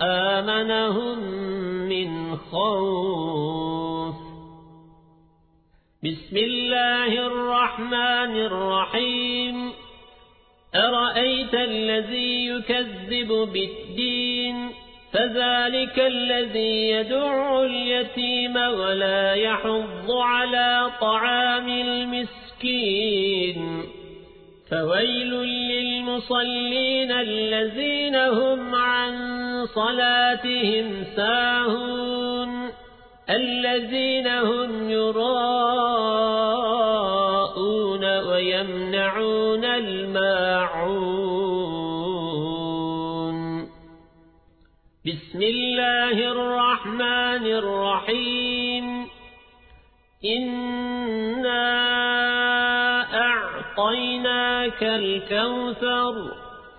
وآمنهم من خوف. بسم الله الرحمن الرحيم. أرأيت الذي يكذب بالدين؟ فذلك الذي يدع اليتيم ولا يحض على طعام المسكين. فويل للمصلين الذين هم عن صلاتهم ساهون الذين هم يراءون ويمنعون الماعون. بسم الله الرحمن الرحيم. إِنَّا أعطيناك الكوثر